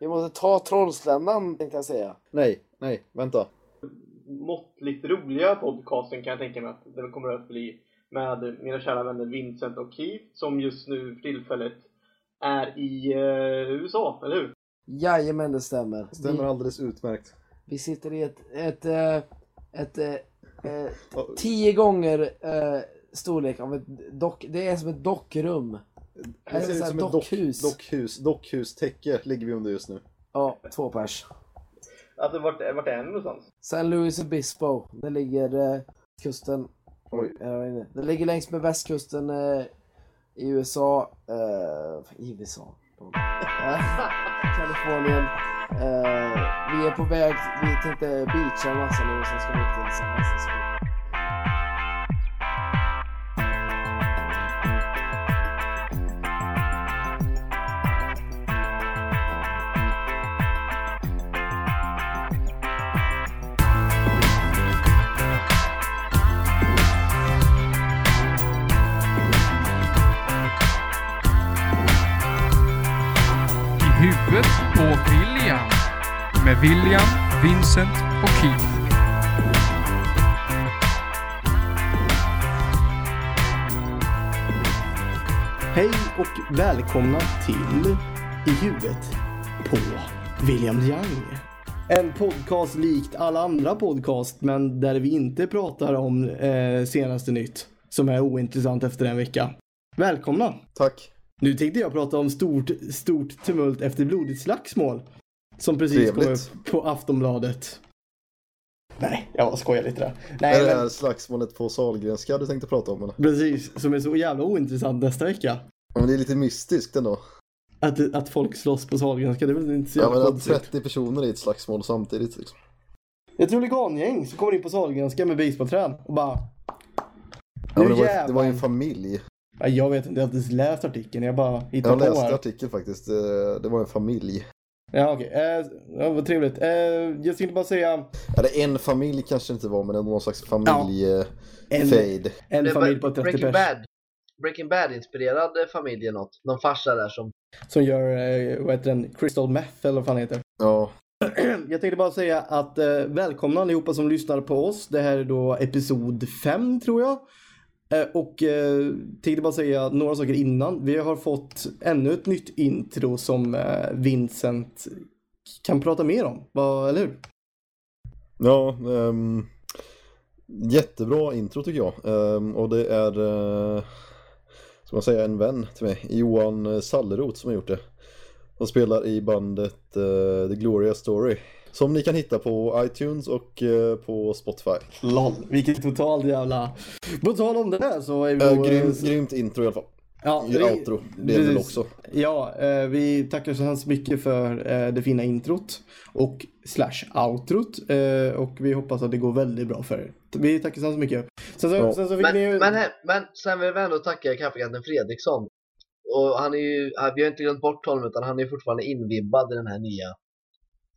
Vi måste ta Trollsländan tänkte jag säga. Nej, nej, vänta. Måttligt roliga podcasten kan jag tänka mig att den kommer att bli. Med mina kära vänner Vincent och Keith som just nu för tillfället är i eh, USA, eller hur? Jajamän, det stämmer. Stämmer Vi, alldeles utmärkt. vi sitter i ett, ett, eh, ett, eh, eh, tio gånger eh, storlek av ett dock, det är som ett dockrum. Det ser ut som ett dock, dockhus. dockhus. Dockhus-täcke ligger vi under just nu. Ja, två pers. Alltså vart, vart är ni någonstans? San Luis Obispo. Det ligger eh, kusten. Oj. Det ligger längs med västkusten eh, i USA. Eh, I USA? Eh, Kalifornien. Eh, vi är på väg, vi tänkte beacha en massa nu och sen ska vi till San Francisco. Med William, Vincent och Keith. Hej och välkomna till I huvudet på William Young. En podcast likt alla andra podcast men där vi inte pratar om eh, senaste nytt som är ointressant efter en vecka. Välkomna! Tack. Nu tänkte jag prata om stort, stort tumult efter blodigt slagsmål. Som precis kom Trevligt. upp på Aftonbladet. Nej, jag skojar lite där. är Nej, det men, här slagsmålet på Sahlgrenska du tänkte prata om? Eller? precis. Som är så jävla ointressant nästa vecka. Ja, men det är lite mystiskt ändå. Att, att folk slåss på Sahlgrenska, det är väl inte så Ja, jävla men att konstigt. 30 personer i ett slagsmål samtidigt. Liksom. Ett huligangäng som kommer in på Sahlgrenska med basebollträn och bara... Ja, det, var, ju- det var ju en familj. Jag vet inte, jag har inte läst artikeln. Jag bara hittar Jag på läste här. artikeln faktiskt. Eh, Det var en familj. Ja, okej. Eh, ja, vad trevligt. Eh, jag tänkte bara säga Eller en familj kanske det inte var, men det var någon slags familj eh, en, fade. en familj på 30 Breaking pers Bad. Breaking Bad-inspirerad eh, familj eller något. Någon farsa där som... som gör, eh, vad heter den, Crystal Meth eller vad fan heter. Ja, Jag tänkte bara säga att eh, välkomna allihopa som lyssnar på oss. Det här är då episod 5 tror jag. Eh, och eh, tänkte bara säga några saker innan. Vi har fått ännu ett nytt intro som eh, Vincent kan prata mer om. Va, eller hur? ja um, jättebra intro tycker jag. Um, och det är, uh, ska man säga, en vän till mig, Johan Sallerot som har gjort det. Han spelar i bandet uh, The Glorious Story. Som ni kan hitta på iTunes och eh, på Spotify. LOL, vilket totalt jävla... På tal om det här så är vi... Uh, grymt, grymt intro i alla fall. Ja, I outro, det är väl också. Ja, eh, vi tackar så hemskt mycket för eh, det fina introt och slash outrot och vi hoppas att det går väldigt bra för er. Vi tackar så hemskt mycket. Sen så, Ja. sen så fick Men, ni ju... men, men sen vill vi ändå tacka kaffekatten Fredriksson. Och han är ju, vi har inte glömt bort honom utan han är fortfarande invibbad i den här nya,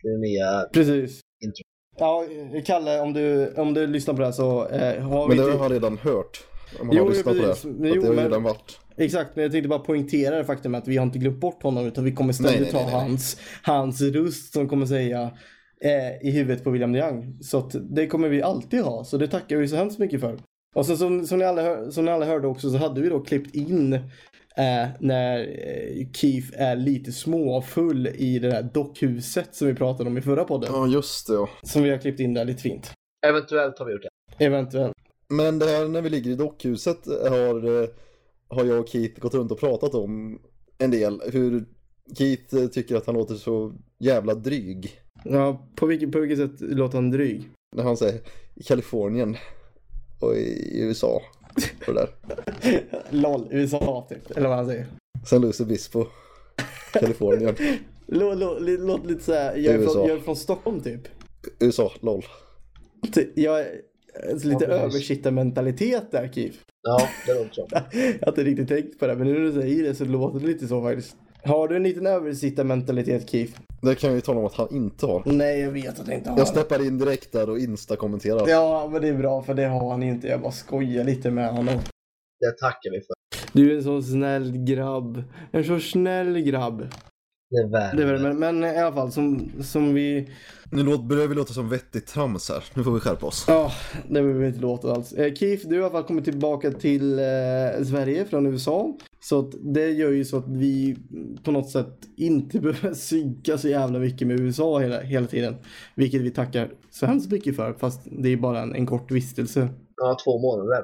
i den nya Precis. intro. Ja, Kalle, om du, om du lyssnar på det här så eh, har Men vi det inte... har han redan hört. Om man Jo, har lyssnat på det. precis. Så att Jo, det har ju men- redan varit. Exakt, men jag tänkte bara poängtera det faktum att vi har inte glömt bort honom utan vi kommer ständigt Nej, nej. hans, hans röst som kommer säga eh, i huvudet på William Young. Så att det kommer vi alltid ha, så det tackar vi så hemskt mycket för. Och sen som, som, ni, alla hör, som ni alla hörde också så hade vi då klippt in eh, när eh, Keith är lite småfull i det där dockhuset som vi pratade om i förra podden. Ja, just det ja. Som vi har klippt in där lite fint. Eventuellt har vi gjort det. Eventuellt. Men det här när vi ligger i dockhuset har, eh, har jag och Keith gått runt och pratat om en del. Hur Keith eh, tycker att han låter så jävla dryg. Ja, på vilket, på vilket sätt låter han dryg? När han säger i Kalifornien och i USA. Och det där. LOL, USA typ. Eller vad han säger. Sen Lucy Bispo. Kalifornien. Lå- lå- li- Låter lite såhär, jag är, från, jag är från Stockholm typ. USA, LOL. Jag är alltså, lite Ja, översittarmentalitet där Keith. Ja, det låter så. Jag har inte riktigt tänkt på det, men nu när du säger det så låter det lite så faktiskt. Har du en liten översittarmentalitet Keith? Det kan jag ju tala om att han inte har. Nej, jag vet att jag inte har Jag steppar in direkt där och insta-kommenterar. Ja, men det är bra för det har han inte. Jag bara skojar lite med honom. Det tackar vi för. Du är en så snäll grabb. En så snäll grabb. Det är. Det är väl, men, i alla fall som, som vi... Nu låter, börjar vi låta som vettigt trams här. Nu får vi skärpa oss. Ja, det vill vi inte låta alls. Eh, Keith, du har i alla fall kommit tillbaka till eh, Sverige från USA. Så det gör ju så att vi på något sätt inte behöver synka så jävla mycket med USA hela, hela tiden. Vilket vi tackar så hemskt mycket för. Fast det är bara en, en kort vistelse. Ja, två månader.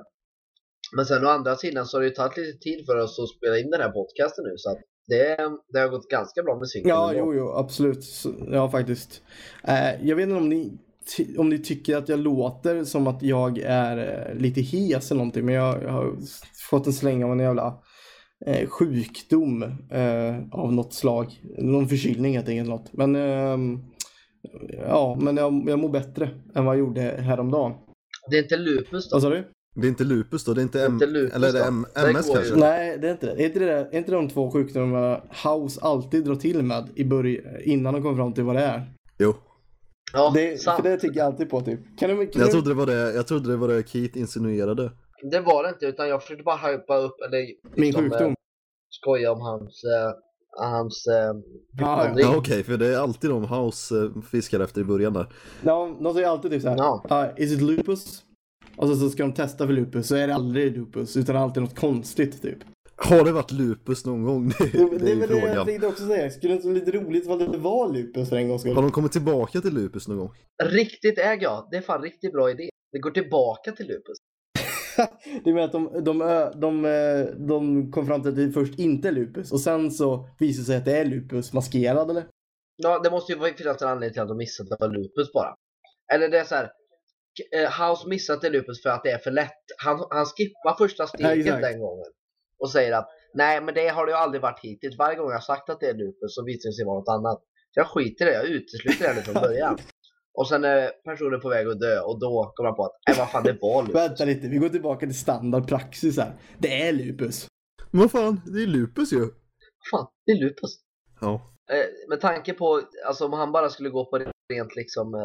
Men sen å andra sidan så har det ju tagit lite tid för oss att spela in den här podcasten nu. Så att det, det har gått ganska bra med synken. Ja, ändå. jo, jo, absolut. Ja, faktiskt. Eh, jag vet inte om ni, om ni tycker att jag låter som att jag är eh, lite hes eller någonting. Men jag, jag har fått en släng av en jävla eh, sjukdom eh, av något slag. Någon förkylning helt enkelt. Något. Men ehm, ja, men jag, jag mår bättre än vad jag gjorde häromdagen. Det är inte lupus då? Vad sa du? Det är inte lupus då? Det är inte, M- Inte lupus eller är det? M- Det MS går ju. kanske? Nej, det är inte det. Är inte, det är inte de två sjukdomarna House alltid drar till med i början, innan de kommer fram till vad det är? Jo. Ja, Det, sant. för det tycker jag alltid på typ. Kan du, kan Jag du... trodde det var det, jag trodde det, var det Keith insinuerade. Det var det inte, utan jag försökte bara hypa upp, eller Min liksom, sjukdom? eh, skoja om hans, eh, hans eh, Ja, hypnodrink. Ja okej, för det är alltid de House eh, fiskar efter i början där. Ja, de säger alltid typ såhär. Ja. Ja. is it lupus? Och så, så ska de testa för lupus så är det aldrig lupus utan alltid något konstigt typ. Har det varit lupus någon gång? Det, det, Det, är ju är väl det jag frågan. tänkte också säga. Skulle det inte vara lite roligt ifall det var lupus för en gångs skull? Har de kommit tillbaka till lupus någon gång? Riktigt äger jag. Det är fan riktigt bra idé. Det går tillbaka till lupus. Det menar att de, de, de, eh, de kom fram till att det först inte är lupus och sen så visar det sig att det är lupus maskerad eller? Ja, det måste ju finnas en anledning till att de missat att det var lupus bara. Eller det är så här. Eh, House missat det lupus för att det är för lätt. Han, han skippar första Ja, steget exakt. den gången. Och säger att nej men det har det ju aldrig varit hittills. Varje gång jag sagt att det är lupus så visar det sig vara något annat. Så jag skiter i det, jag utesluter det från början. Och sen är personen på väg att dö och då kommer han på att nej vad fan det var lupus. Vänta lite, vi går tillbaka till standard praxis här. Det är lupus. Men vad fan, det är lupus ju. Fan, det är lupus. Ja. Eh, med tanke på, alltså om han bara skulle gå på rent liksom eh,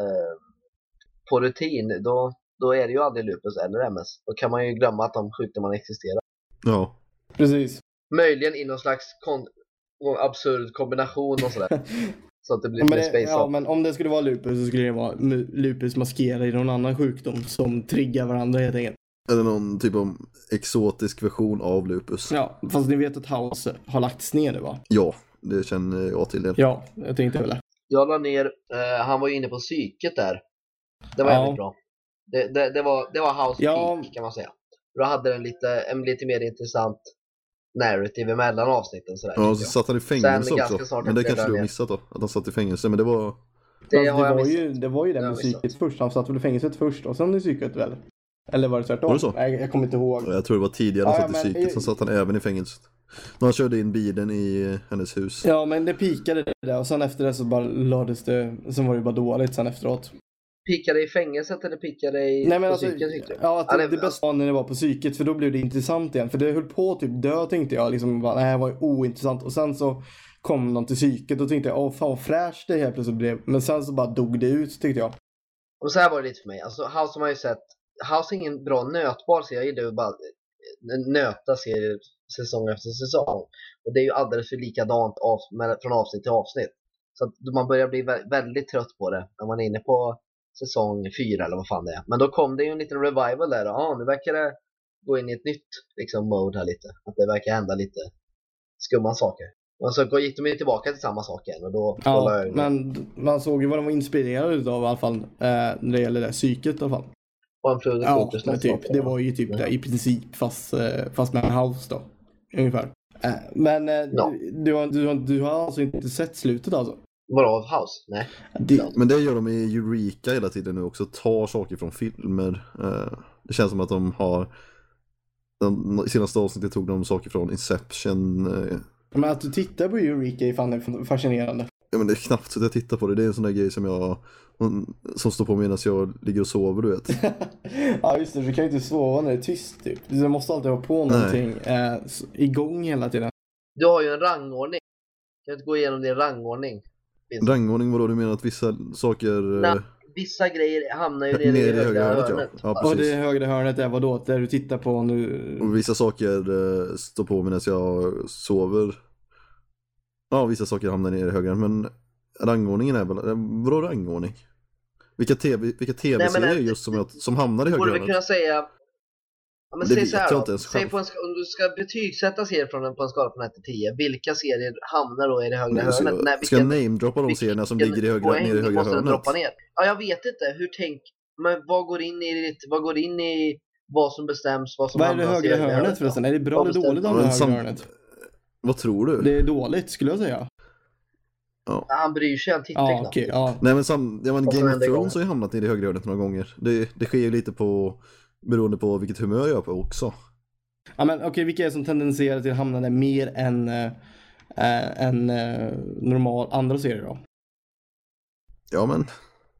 på rutin, då, då är det ju aldrig lupus eller MS. Då kan man ju glömma att de sjukdomarna existerar. Ja. Precis. Möjligen i någon slags kon- absurd kombination och sådär. så att det blir mer space ja, men om det skulle vara lupus så skulle det vara lupus maskerad i någon annan sjukdom som triggar varandra helt enkelt. Eller någon typ av exotisk version av lupus. Ja, fast ni vet att House har lagts ner nu va? Ja, det känner jag till. Det. Ja, jag tänkte väl det. Jag la ner, eh, han var ju inne på psyket där. Det var Ja. jävligt bra. Det, det, det, var, det var House Ja. Peak kan man säga. Då hade den lite, en lite mer intressant narrative emellan avsnitten sådär. Ja, och så jag. satt han i fängelse Sen också. Men det kanske du har missat då. Att han satt i fängelse. Men det var... det, har det, jag var ju, det var ju det med jag psyket först. Han satt väl i fängelset först och sen i psyket väl? Eller var det tvärtom? Var det så? Nej, jag kommer inte ihåg. Jag tror det var tidigare han Ja, satt i men- psyket. Sen satt han även i fängelset. När han körde in bilen i hennes hus. Ja, men det pikade det där och sen efter det så bara lades det, sen var det bara dåligt sen efteråt. Pikade i fängelset eller pikade i Nej men alltså, psyket du? ja, att det, det- bästa var när det var på psyket för då blev det intressant igen. För det höll på att typ dö tänkte jag. Liksom bara, nej det var ointressant. Och sen så kom någon till psyket och tänkte jag, åh fan vad fräscht det helt plötsligt blev. Men sen så bara dog det ut tyckte jag. Och så här var det lite för mig. Alltså House har man ju sett. House är ingen bra nötbar serie. Jag gillar ju bara nöta serier säsong efter säsong. Och det är ju alldeles för likadant av, från avsnitt till avsnitt. Så att man börjar bli vä- väldigt trött på det när man är inne på säsong fyra eller vad fan det är. Men då kom det ju en liten revival där. Ja, nu verkar det gå in i ett nytt liksom, mode här lite. Att det verkar hända lite skumma saker. Och så gick de ju tillbaka till samma sak igen och då Ja, men man såg ju vad de var inspirerade utav i alla fall. Eh, när det gäller det psyket i alla fall. Och en Prudent Ja, men typ, det var ju typ det i princip fast, eh, fast med House då. Ungefär. Eh, Men eh, Ja. du, du, har, du, har, du har alltså inte sett slutet alltså? Vadå, House? Nej. Det, Men det gör de i Eureka hela tiden nu också. Tar saker från filmer. Eh, Det känns som att de har... De, I senaste avsnittet tog de saker från Inception. eh, men att du tittar på Eureka är fan fascinerande. Ja men det är knappt så att jag tittar på det. Det är en sån där grej som jag... Som står på medan jag ligger och sover du vet. ja just det, du kan ju inte sova när det är tyst typ. Du måste alltid ha på någonting eh, igång hela tiden. Du har ju en rangordning. Kan du inte gå igenom din rangordning? Finns- Rangordning vadå? Du menar att vissa saker... Nej, eh, Vissa grejer hamnar ju Nere i i högra högra hörnet, ja. hörnet. Ja, Och precis. det högra hörnet är vadå? Där du tittar på nu? Och vissa saker eh, står på medan jag sover. Ja, vissa saker hamnar nere högre, men rangordningen är väl, eh, vadå rangordning? Vilka tv, vilka tv-serier det- just som, jag, som hamnar i Borde högre vi kunna hörnet? säga... Ja, men Det säg så här jag inte ens Säg på en, ska- om du ska betygsätta serier från en, på en skala från 1 till 10, vilka serier hamnar då i det högra hörnet? Ska, Nej, ska jag vilken- namedroppa de serierna som ligger i högra, nere i högra måste hörnet? droppa ner? Ja, jag vet inte. Hur tänk... Men vad går in i ditt... Vad går in i vad som bestäms, vad som Vad är det hamnar i högra hörnet förresten? Är det bra eller dåligt av Ja, det högra hörnet? Vad tror du? Det är dåligt skulle jag säga. Ja, Han bryr sig, han tittar Ja, knappt. okej. ja. Nej men, sam, ja, men Game of Thrones har ju hamnat i det högra hörnet några gånger. Det, det sker ju lite på, beroende på vilket humör jag är på också. ja men okej, vilka är det som tendenserar till att hamna där mer än, äh, än äh, normal andra serier då? Ja men,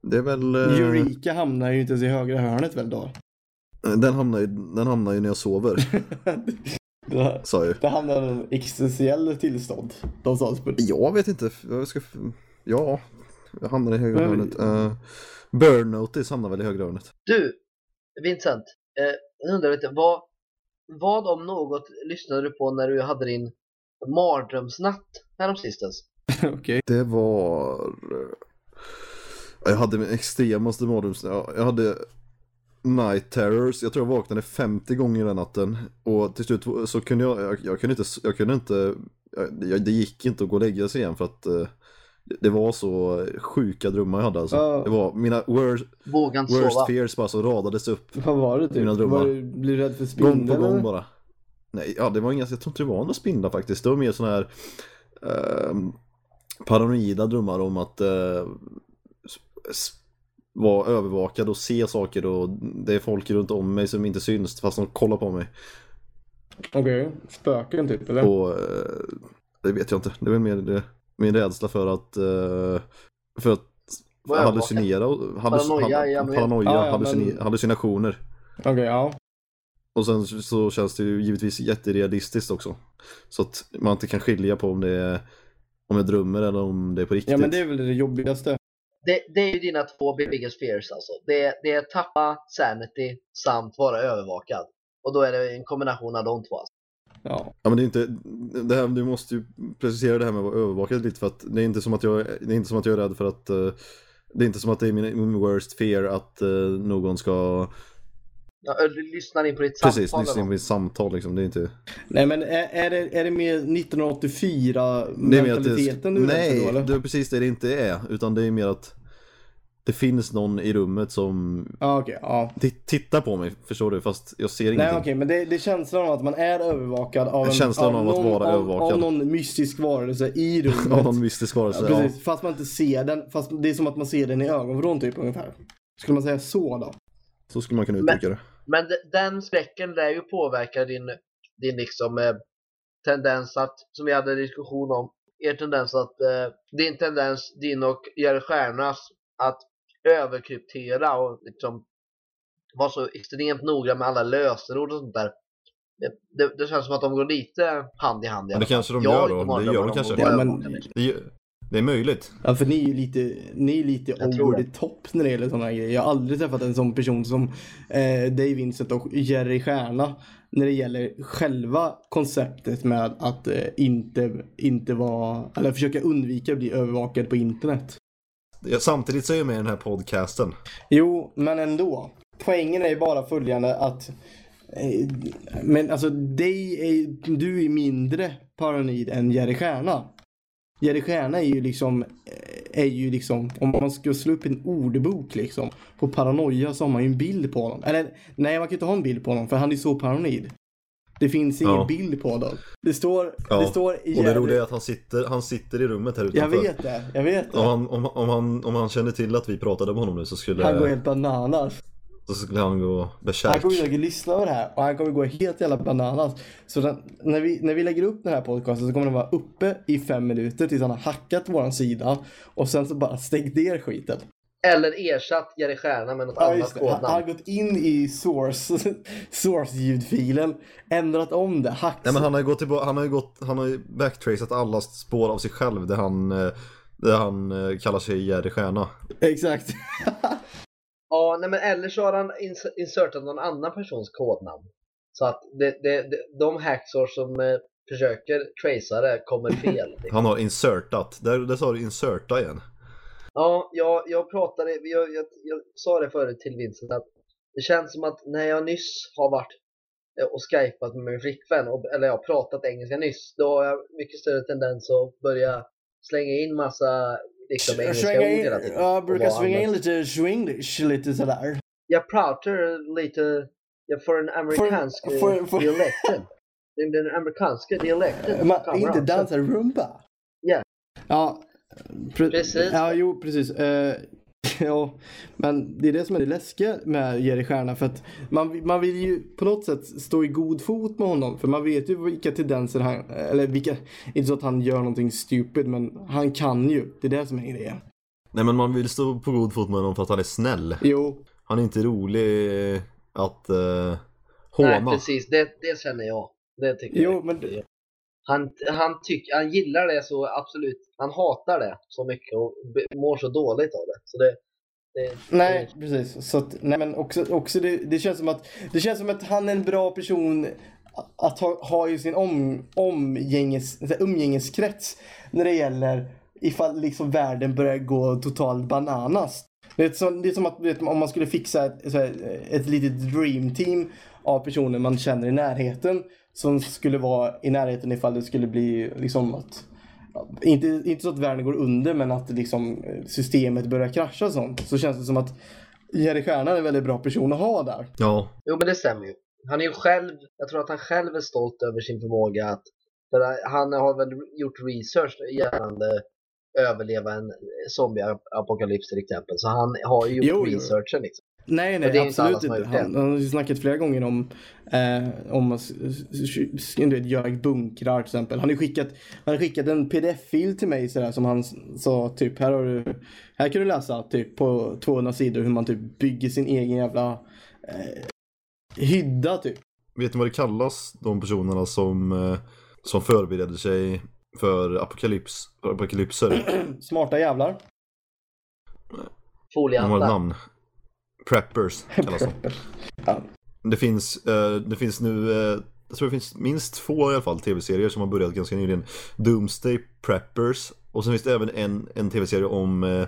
det är väl... eh, Eureka hamnar ju inte ens i högra hörnet väl då? Den hamnar, ju, den hamnar ju när jag sover, det, sa jag ju. det hamnar i en existentiell tillstånd. De sa det. Jag vet inte, jag ska... Ja, jag hamnar i högra hörnet. Uh, Burn Notice hamnar väl i högra hörnet. Du, Vincent. Eh, jag undrar lite, vad, vad om något lyssnade du på när du hade din mardrömsnatt häromsistens? okej. Det var... Jag hade min extremaste mardröms... ja, Jag hade Night Terrors. Jag tror jag vaknade 50 gånger den natten. Och till slut så kunde jag... Jag, jag kunde inte... Jag kunde inte jag, det gick inte att gå och lägga sig igen för att eh, det var så sjuka drömmar jag hade alltså. Ja. Det var mina worst, worst sova. fears bara så radades upp. Vad var det typ? Mina drömmar. Du, blir du rädd för Gång spindel på gång eller? bara. Nej, ja det var inga, jag tror inte det var några spindlar faktiskt. Det var mer sådana här ehm, paranoida drömmar om att eh, vara övervakad och se saker och det är folk runt om mig som inte syns fast de kollar på mig. Okej, spöken typ eller? Och eh, det vet jag inte. Det är väl mer det, min rädsla för att eh, för att hallucinera hallus, Paranoia paranoia, Ja, ja, hallucin, men- hallucinationer. Okej, ja. Och sen så känns det ju givetvis jätterealistiskt också. Så att man inte kan skilja på om det är om jag drömmer eller om det är på riktigt. Ja men det är väl det jobbigaste. Det, det är ju dina två biggest fears alltså. Det, det är tappa sanity samt vara övervakad. Och då är det en kombination av de två. Alltså. Ja. Ja men det är inte, det här, du måste ju precisera det här med att vara övervakad lite för att det är inte som att jag, det är inte som att jag är rädd för att eh, det är inte som att det är min, min worst fear att eh, någon ska Ja, du lyssnar in på ditt precis samtal. lyssna eller in på ett samtal liksom. Det är inte Nej men är, är, det, är det mer 1984 Det är mer att mentaliteten det, du Nej, då eller? det är precis det det inte är. Utan det är mer att det finns någon i rummet som Ja okej, ja. ti- tittar på mig, förstår du? Fast jag ser ingenting. Nej okej, men det, det är känslan av att man är övervakad av, en, Känslan av att någon, vara av, övervakad. av någon mystisk varelse i rummet. Av någon mystisk varelse. ja, Ja, precis, Fast man inte ser den, fast det är som att man ser den i ögonvrån typ ungefär. Skulle man säga så då? så skulle man kunna uttrycka det. Men de- den skräcken lär ju påverka din, din liksom eh, tendens att, som vi hade en diskussion om, er tendens att, eh, din tendens, din och Jerry Stjärnas, att överkryptera och liksom vara så extremt noga med alla lösenord och sånt där. Det, det, det känns som att de går lite hand i hand i Men det kanske de Jag gör då, det gör de kanske. Ja, men-. Det, det är möjligt. Ja för ni är ju lite, ni är lite over the top när det gäller sådana här grejer. Jag har aldrig träffat en sån person som eh, Dave Vincent och Jerry Stjärna. När det gäller själva konceptet med att eh, inte, inte vara, eller försöka undvika att bli övervakad på internet. Samtidigt så är jag med i den här podcasten. Jo, men ändå. Poängen är ju bara följande att eh, men alltså är, du är mindre paranoid än Jerry Stjärna. Jerry Stjärna är ju liksom, eh, är ju liksom, om man ska slå upp en ordbok liksom, på paranoia så har man ju en bild på honom. Eller nej, man kan ju inte ha en bild på honom för han är så paranoid. Det finns ingen Ja. bild på honom. Det står, Ja. det står Och det roliga är att han sitter, han sitter i rummet här Jag utanför. vet det, jag vet det. Om han, om, om, han, om han kände till att vi pratade med honom nu så skulle, Han går helt bananas. så skulle han gå Han bärsärk. kommer säkert lyssna på det här och han kommer gå helt jävla bananas. Så den, när, vi, när vi lägger upp den här podcasten så kommer den vara uppe i fem minuter tills han har hackat våran sida och sen så bara stängt ner skiten. Eller ersatt Jerry Stjärna med något Ja, annat det. Han, har kodnamn. gått in i source, source ljudfilen, ändrat om det, hacks. Nej men han har ju gått tillbaka, han har ju gått, han har ju backtracat alla spår av sig själv där han, eh, där han eh, kallar sig Jerry Stjärna. Exakt. Ja, nej men eller så har han ins- insertat någon annan persons kodnamn. Så att det, det, det, de hacksor som eh, försöker tracea det, kommer fel. Han har insertat. Där, där sa du inserta igen. Ja, jag, jag pratade, jag, jag, jag sa det förut till Vincent att det känns som att när jag nyss har varit eh, och skypat med min flickvän, och, eller jag har pratat engelska nyss, då har jag mycket större tendens att börja slänga in massa liksom, engelska Svänga ord hela tiden. jag brukar svänga in lite swinglish lite sådär. Jag pratar lite ja, för den amerikanska för- för- dialekten. Den, amerikanska dialekten. Man, inte också. dansa rumba. Ja. Ja, pre- Precis. Ja, jo, precis. Eh, ja, men det är det som är det läskiga med Jerry Stjärna för att man, man vill ju på något sätt stå i god fot med honom för man vet ju vilka tendenser han, eller vilka, inte så att han gör någonting stupid men han kan ju, det är det som är grejen. Nej men man vill stå på god fot med honom för att han är snäll. Jo, Han är inte rolig att uh, Nej, håna. precis. Det, det känner jag. Det tycker Jo, jag. men han, han, tyck, han gillar det så absolut. Han hatar det så mycket och mår så dåligt av det. Så det, det nej precis. Så att, nej men också, också det, det känns som att, det känns som att han är en bra person att ha, ha i sin om, omgänges, umgängeskrets när det gäller ifall liksom världen börjar gå totalt bananas. Det är, som, det är som att vet, om man skulle fixa ett, så här, ett litet dream team av personer man känner i närheten som skulle vara i närheten ifall det skulle bli liksom att inte, inte så att världen går under men att liksom systemet börjar krascha och sånt. Så känns det som att Jerry Stjärna är en väldigt bra person att ha där. Ja, Jo men det stämmer ju. Han är ju själv, jag tror att han själv är stolt över sin förmåga att, för han har väl gjort research gällande överleva en zombieapokalyps till exempel. Så han har ju gjort Jo, jo. researchen liksom. Nej, nej, inte absolut inte. Han, han har ju snackat flera gånger om, eh, om att göra bunkrar till exempel. Han har skickat, han har skickat en pdf-fil till mig sådär som han sa typ här har du, här kan du läsa typ på 200 sidor hur man typ bygger sin egen jävla eh, hydda typ. vet ni vad det kallas? De personerna som, eh, som förbereder sig för apokalyps, för apokalypser. Smarta jävlar. De har ett Foliehattar. namn. Preppers kallas de. Ja. Det finns, eh, det finns nu, eh, jag tror det finns minst två i alla fall tv-serier som har börjat ganska nyligen. Doomsday Preppers. Och sen finns det även en, en tv-serie om eh,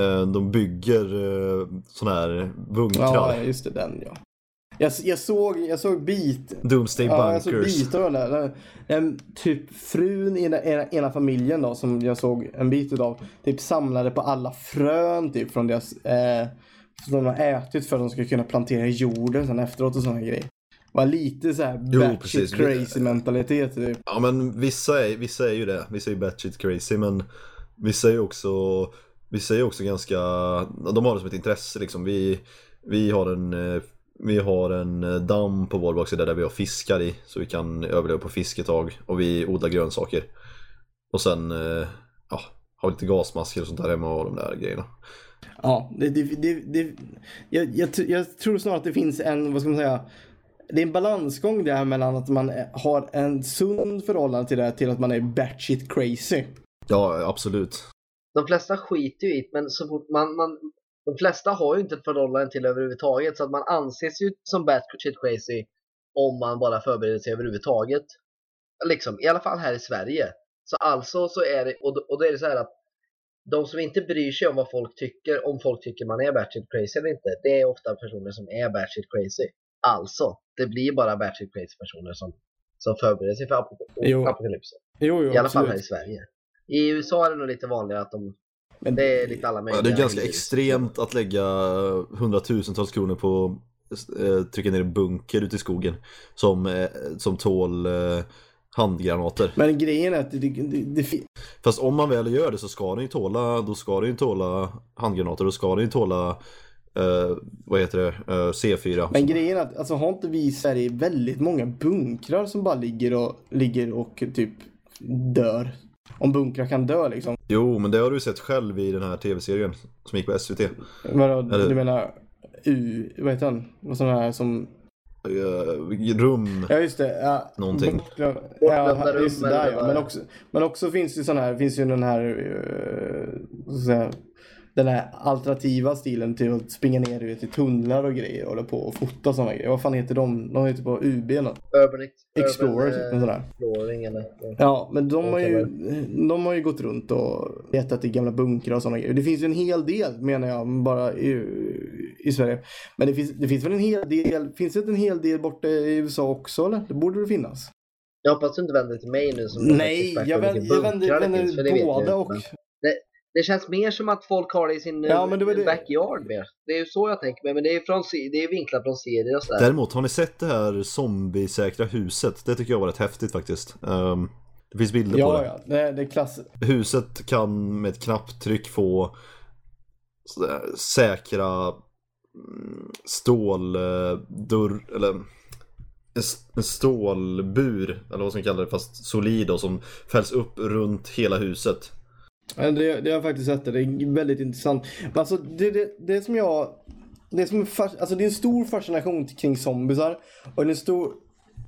eh, de bygger eh, sådana här bunkrar. Ja, just det, den ja. Jag, jag, såg, jag såg bit, Doomsday Ja, jag såg Bunkers. bitar av det. där. En, typ frun i den ena, ena familjen då som jag såg en bit utav. Typ samlade på alla frön typ från deras eh, som de har ätit för att de ska kunna plantera i jorden sen efteråt och sådana grejer. Var lite så här Jo, batshit crazy mentalitet typ. Ja men vissa är, vissa är ju det, vissa är ju batshit crazy men vissa är ju också, vissa är också ganska, de har det som ett intresse liksom. Vi, vi har en, eh, vi har en eh, damm på vår baksida där vi har fiskar i så vi kan överleva på fisk ett tag och vi odlar grönsaker. Och sen, eh, ja, har vi lite gasmasker och sånt där hemma och de där grejerna. Ja, det, det, det, det, jag, jag, jag tror snarare att det finns en, vad ska man säga, det är en balansgång där mellan att man har en sund förhållande till det här till att man är batshit crazy. Ja, absolut. De flesta skiter ju i det, men så fort man, man de flesta har ju inte ett förhållande till det överhuvudtaget så att man anses ju som batshit crazy om man bara förbereder sig överhuvudtaget. Liksom, i alla fall här i Sverige. Så alltså så är det, och då, och då är det så här att de som inte bryr sig om vad folk tycker, om folk tycker man är batshit crazy eller inte, det är ofta personer som är batshit crazy. Alltså, det blir bara batshit crazy personer som, som förbereder sig för apokalypsen. Jo, jo, I alla fall här i absolut. Sverige. I USA är det nog lite vanligare att de, Men det är lite alla möjliga. Ja, det är ganska extremt att lägga hundratusentals kronor på eh, trycka ner en bunker ute i skogen som, eh, som tål eh, handgranater. Men grejen är att det, det, det, Fast om man väl gör det så ska den ju tåla, då ska den ju tåla handgranater och ska den ju tåla eh, vad heter det, eh, C4. men grejen är att alltså, har inte vi i Sverige väldigt många bunkrar som bara ligger och, ligger och typ dör? Om bunkrar kan dö liksom. Jo, men det har du sett själv i den här tv-serien som gick på SVT. Vadå, Eller- du menar U, vad heter han? Vad sådana här som... Eh, rum. Ja just det. Ja, Någonting. Ja, just det där ja. Men också, men också finns det sådana här, finns ju den här, eh, så att säga, den här alternativa stilen till att springa ner i tunnlar och grejer och hålla på och fota sådana grejer. Vad fan heter de? De heter på UB nå- Urban Ex- Explorer, Urban, typ, en sån där. Exploring eller... Ja, men de har, ju, de har ju gått runt och letat i gamla bunkrar och sådana grejer. Det finns ju en hel del menar jag bara i, i Sverige. Men det finns, det finns väl en hel del, finns det en hel del borta i USA också eller? Det borde det finnas. Jag hoppas du inte vänder till mig nu som Nej, jag, vänder, vänder, det det vänder båda och... men Det känns mer som att folk har det i sin Ja, men det det- backyard mer. Det är ju så jag tänker mig, men det är, från, se- det är vinklat från serier och sådär. Däremot, har ni sett det här zombiesäkra huset? Det tycker jag var rätt häftigt faktiskt. Ehm, det finns bilder på Ja, det. ja, det, det är klass. Huset kan med ett knapptryck få sådär säkra mm, ståldörr, eller en stålbur, eller vad ska man kalla det, fast solid och som fälls upp runt hela huset. Ja, Det, det har jag faktiskt sett det. Det är väldigt intressant. Men alltså det, det, det som jag... Det, som är fas, alltså det är en stor fascination kring zombisar. Och det är en stor...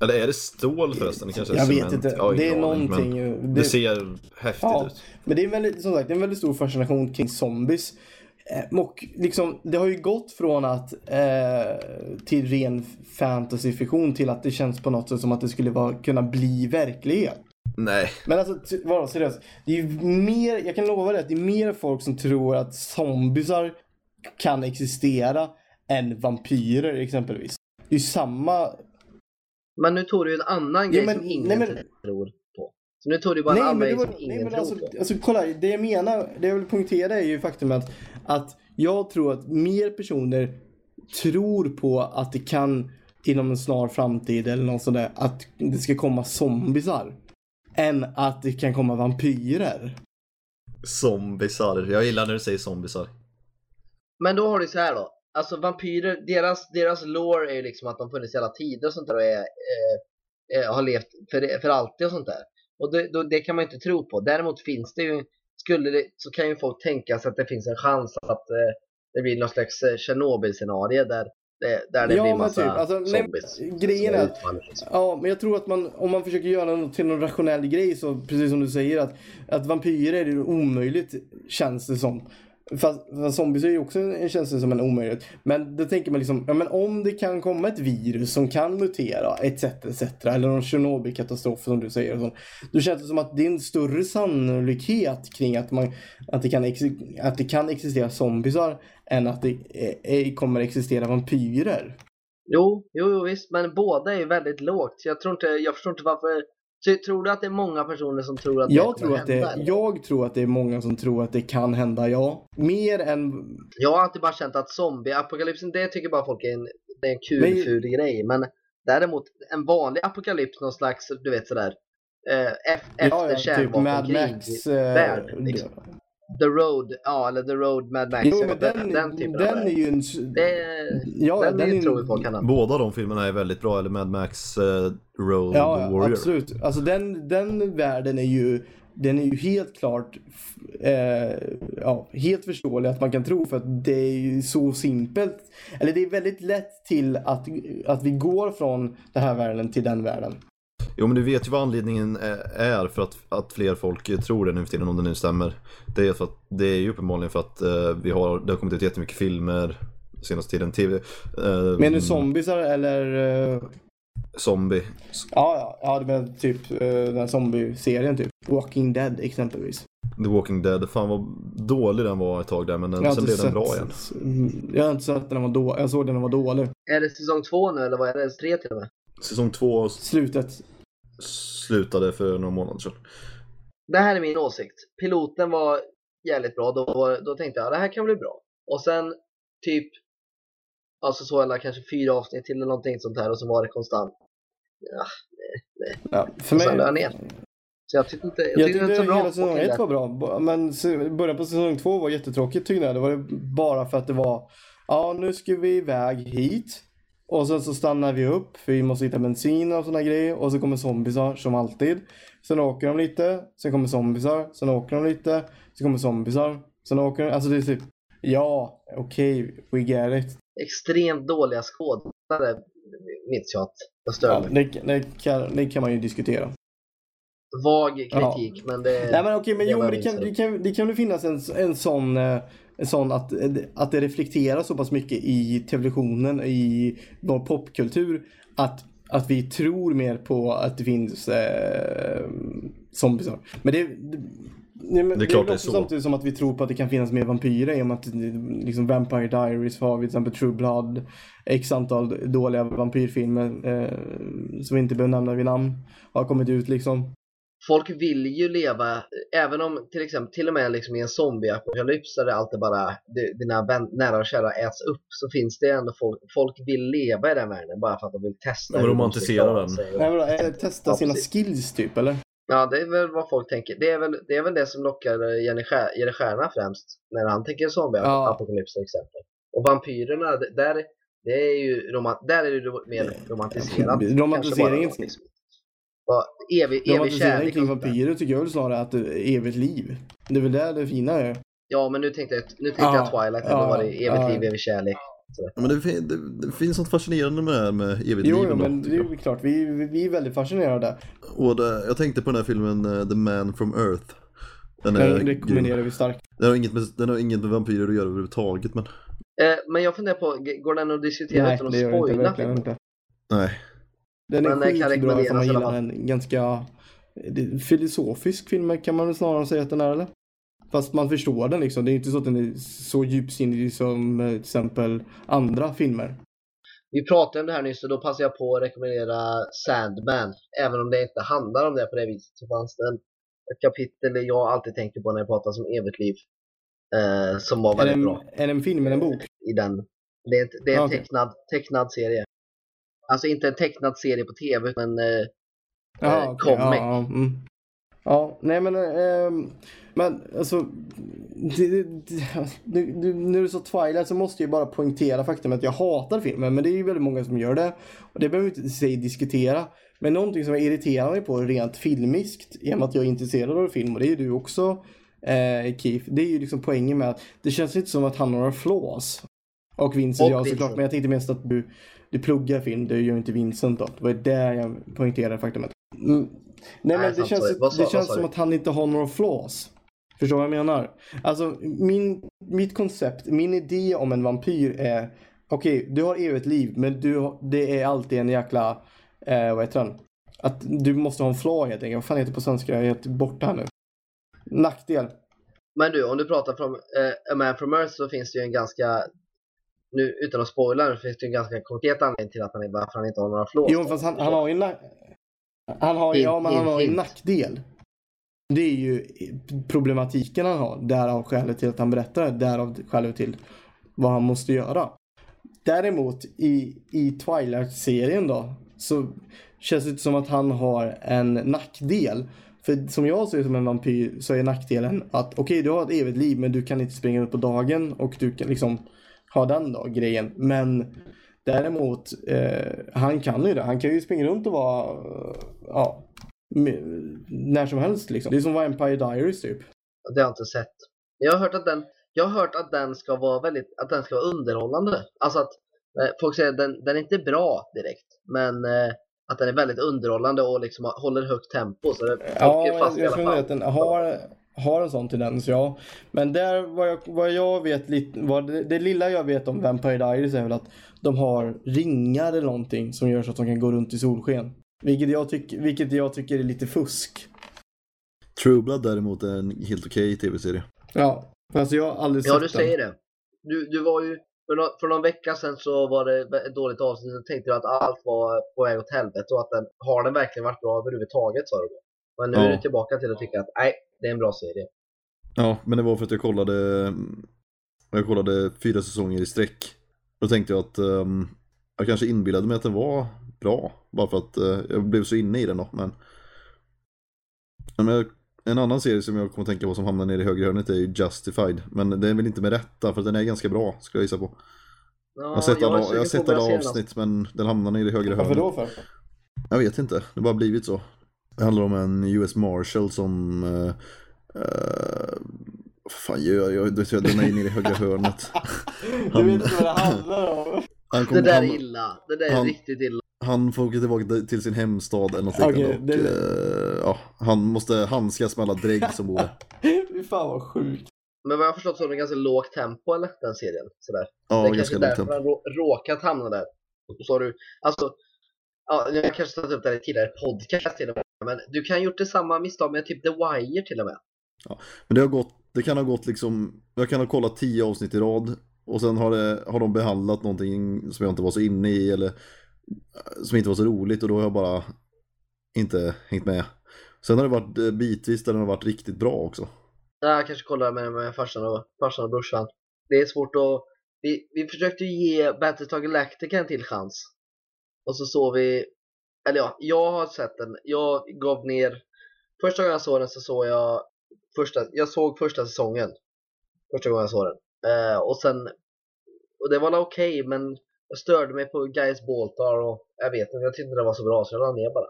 Eller är det stål förresten? Det kanske är Jag vet cement. inte. Har Det är någonting, men det- Det ser häftigt Ja, ut. men det är väldigt, som sagt, det är en väldigt stor fascination kring zombies. Eh, Och liksom, det har ju gått från att eh, till ren fantasyfiktion till att det känns på något sätt som att det skulle vara, kunna bli verklighet. Nej, Men alltså, vadå seriöst? Det är mer, jag kan lova dig att det är mer folk som tror att zombiesar kan existera än vampyrer exempelvis. Det är ju samma... Men nu tog du ju en annan Ja, grej men- som ingen nej, men- tror på. Så nu tog du bara en Nej annan men, det grej var, som nej, ingen men tror alltså, på. alltså kolla, det jag menar, det jag vill poängtera är ju faktumet att jag tror att mer personer tror på att det kan inom en snar framtid eller något sådär att det ska komma zombisar. Än att det kan komma vampyrer. zombisar. Jag gillar när du säger zombisar. Men då har du så här då. Alltså vampyrer, deras, deras lore är ju liksom att de funnits i alla tider och sånt där och är, eh, eh, har levt för, för alltid och sånt där. Och det, då, det kan man inte tro på. Däremot finns det ju, skulle det, så kan ju folk tänka sig att det finns en chans att eh, det blir någon slags eh, Tjernobyl-scenario där, det- där det Ja, blir massa typ, alltså, nej, zombies. grejen är- liksom. Ja, men jag tror att man, om man försöker göra något till någon rationell grej så, precis som du säger, att, att vampyrer är det omöjligt, känns det som. Fast, fast zombies är ju också en, känns det som en omöjlighet. Men då tänker man liksom, ja men om det kan komma ett virus som kan mutera, etc, etc, eller någon Tjernobylkatastrof som du säger och sånt. Då känns det som att det är en större sannolikhet kring att, man, att, det, kan ex, att det kan existera zombiesar än att det eh, eh, kommer existera vampyrer. Jo, jo, jo, visst, men båda är ju väldigt lågt. Jag tror inte, jag förstår inte varför. Så, tror du att det är många personer som tror att det Jag tror, att det, hända, eller? jag tror att det är många som tror att det kan hända, ja. Mer än... Jag har alltid bara känt att zombie-apokalypsen, det tycker bara folk är en, det är en kul, Men- ful grej. Men däremot en vanlig apokalyps, någon slags, du vet sådär, eh, ef- efter ja, ja, typ Mad kärnvapenkrig. Max. värld, Eh, liksom. The Road, ja eller The Road Mad Max. jo, ja, men den, den, typen av den är värld. ju en... Det, ja, den, den är tror vi folk kan. Båda de filmerna är väldigt bra, eller Mad Max eh, Road Ja, ja Warrior. absolut. Alltså den, den världen är ju... Den är ju helt klart eh, ja, helt förståelig att man kan tro för att det är ju så simpelt. Eller det är väldigt lätt till att, att vi går från den här världen till den världen. Jo men du vet ju vad anledningen är- är för att, att fler folk tror det nu för tiden om det nu stämmer. Det är, för att, det är ju uppenbarligen för att eh, vi har, det har kommit ut jättemycket filmer senaste tiden, tv. Eh, Menar du zombiesar eller? eh, Zombie. Ja, ja, ja, du menar typ eh, den här zombie-serien typ. Walking Dead exempelvis. The Walking Dead, fan vad dålig den var ett tag där men den, sen blev den bra igen. Mm, Jag har inte sett den var dålig. Jag såg den var dålig. Är det säsong två nu eller vad är det? Tre till och med? Säsong två Slutet. Slutade för några månader sedan. Det här är min åsikt. Piloten var jävligt bra. Då, då tänkte jag det här kan bli bra. Och sen typ Alltså så eller kanske fyra avsnitt till eller någonting sånt här och så var det konstant. Ja, Ja, för och sen mig. jag ner. Så jag tyckte inte, jag Jag tyckte tyckte inte så bra. hela säsong Walking ett Dead. var bra. Men början på säsong två var jättetråkigt tyckte jag. Det var det bara för att det var. Ja, nu ska vi iväg hit. Och sen så stannar vi upp för vi måste hitta bensin och sådana grejer. Och så kommer zombisar som alltid. Sen åker de lite. Sen kommer zombisar. Sen åker de lite. Sen kommer zombisar. Sen åker de. Alltså det är typ. Ja, okej, we get it. Extremt dåliga skådespelare minns jag att jag störde Ja, det, det, kan, det kan man ju diskutera. Vag kritik men det... Nej men okej, men jo men det kan, det kan, det kan väl finnas en, en sån, eh, sån att, att det reflekterar så pass mycket i televisionen, i vår popkultur, att, att vi tror mer på att det finns eh, zombisar. Men det, det, Det är klart det är också så. samtidigt som att vi tror på att det kan finnas mer vampyrer i och med att liksom Vampire Diaries har vi till exempel True Blood, x antal dåliga vampyrfilmer eh, som vi inte behöver nämna vid namn har kommit ut liksom. Folk vill ju leva, även om till exempel till och med liksom i en zombieapokalyps där det alltid bara di- dina vän, nära och kära äts upp så finns det ändå folk, folk vill leva i den världen bara för att de vill testa. Ja, hur de romantisera den. Nej, är det testa Ja, sina precis. skills typ eller? Ja, det är väl vad folk tänker. Det är väl det, är väl det som lockar eh, Jenny, Stjär, Jenny Stjärna främst när han tänker zombieapokalyps till exempel. Och vampyrerna, det- där, det är ju där är det mer romantiserat. Romantiseringen, Kanske Vad- Evig, evig romantiseringen kärlek och där. vampyrer tycker jag väl snarare att det är evigt liv. Det är väl där det fina är. Ja, men nu tänkte jag, nu tänkte Ja, jag Twilight, ja, då var det evigt ja. liv, evig kärlek. Men det, fin- det, det finns något fascinerande med det här med evigt Jo, liv jo men det är klart. Vi, vi, vi är väldigt fascinerade. Och det, jag tänkte på den här filmen eh, The Man from Earth. Den, Den rekommenderar vi starkt. den, har inget med, den har inget med vampyrer att göra överhuvudtaget men Eh, men jag funderar på, går den att diskutera Nej, utan att det gör spoila Verkligen filmen? inte. nej. Den är kan skitbra ifall man gillar en ganska filosofisk film kan man väl snarare säga att den är eller? Fast man förstår den liksom. Det är inte så att den är så djupsinnig som eh, till exempel andra filmer. Vi pratade om det här nyss och då passade jag på att rekommendera Sandman. Även om det inte handlar om det på det viset så fanns det ett kapitel jag alltid tänker på när jag pratar om evigt liv. Eh, som var väldigt en, bra är det en film eller en bok? i den. Det är, det är en Okej. tecknad, tecknad serie. Alltså inte en tecknad serie på tv utan en eh, eh, okej. comic. Ja, ja, mm. ja, nej men, ehm, men alltså, det, det, det, nu, du sa Twilight så måste jag bara poängtera faktum att jag hatar filmen, men det är ju väldigt många som gör det. Och det behöver vi inte säga diskutera. Men någonting som jag irriterar mig på rent filmiskt, i och med att jag är intresserad av film, och det är ju du också, eh, Keith, det är ju liksom poängen med att det känns inte som att han har några flaws. Och Vincent, Och ja Vincent. såklart, men jag tänkte mest att du, du pluggar film, det gör ju inte Vincent då. Det var där jag poängterade faktumet. Mm. Nej men det känns, det känns som att han inte har några flaws. Förstår vad jag menar? Alltså min, mitt koncept, min idé om en vampyr är Okej, du har evigt liv men du, det är alltid en jäkla, eh, vad heter den? Att du måste ha en flaw helt enkelt. Vad fan heter det på svenska? Jag är helt borta här nu. Nackdel. Men du, om du pratar från eh, A Man from Earth så finns det ju en ganska, nu utan att spoila, finns det en ganska konkret anledning till att han, varför han inte har några flaws. Jo fast han, han har ju na- han har, Hint, ja, men han hint, har en nackdel. Det är ju problematiken han har. Därav skälet till att han berättar det. Därav skälet till vad han måste göra. Däremot i, i Twilight-serien då så känns det som att han har en nackdel. För som jag ser det som en vampyr så är nackdelen att okej du har ett evigt liv men du kan inte springa ut på dagen och du kan liksom ha den då grejen. Men däremot eh, han kan ju det. Han kan ju springa runt och vara eh, ja, när som helst liksom. Det är som Vampire Diaries typ. Det har jag inte sett. Jag har hört att den, jag har hört att den ska vara väldigt, att den ska vara underhållande. Alltså att eh, folk säger att den, den är inte bra direkt, men eh, att den är väldigt underhållande och liksom håller högt tempo. Så det, Ja, fast jag, jag säga att den har, har en sån tendens, ja. Men där, vad jag, vad jag vet lite, vad det, det lilla jag vet om Vampire Diaries är väl att de har ringar eller någonting som gör så att de kan gå runt i solsken. Vilket jag, tyck, vilket jag tycker är lite fusk. True Blood däremot är en helt okej tv-serie. Ja, fast jag har aldrig Ja, sett du den. säger det. Du, du var ju, för, nå, för någon vecka sedan så var det ett dåligt avsnitt och tänkte du att allt var på väg åt helvete och att den, har den verkligen varit bra överhuvudtaget sa du då. Men nu Ja. är du tillbaka till att tycka att nej, det är en bra serie. Ja, men det var för att jag kollade Jag kollade fyra säsonger i sträck. Då tänkte jag att ehm, jag kanske inbillade mig att den var bra. Bara för att eh, jag blev så inne i den då. Men, men en annan serie som jag kommer att tänka på som hamnar nere i högra hörnet är ju Justified. Men det är väl inte med rätta för den är ganska bra skulle jag gissa på. Ja, Jag har sett alla, jag har sett alla avsnitt men den hamnar nere i högra Varför hörnet. då för? Jag vet inte, det har bara blivit så. Det handlar om en US Marshal som... Uh, uh, fan gör jag? Du ser, Den är nere i högra hörnet. Du vet inte vad det handlar om. Han, kom, Det där han, är illa. Det där är han- riktigt illa. han får åka tillbaka till sin hemstad eller något liknande. och, det- eh, ja, han måste handskas med alla drägg som bor där. Fy fan vad sjukt. Men vad jag har förstått så är det ganska lågt tempo eller den serien. Sådär. Ja, det är ganska kanske lågt därför tempo. han rå- råkat hamna där. Och så har du, alltså, ja, jag har kanske tagit upp det här i tidigare podcast till och med. Men du kan ha gjort samma misstag med typ The Wire till och med. Men det har gått, det kan ha gått liksom, jag kan ha kollat tio avsnitt i rad och sen har, det, har de behandlat någonting som jag inte var så inne i eller eh, som inte var så roligt och då har jag bara inte hängt med. Sen har det varit eh, bitvis där den har varit riktigt bra också. Jag kanske kollar med, med farsan, och, farsan och brorsan. Det är svårt att... Vi, vi försökte ju ge Battlestar Galactica en till chans. Och så såg vi... Eller ja, jag har sett den. Jag gav ner... Första gången jag såg den så såg jag... Första, jag såg första säsongen. Första gången jag såg den. Eh, och sen... Och det var okej, men jag störde mig på Guys Baltar och jag vet inte, jag tyckte det var så bra så jag la ner bara.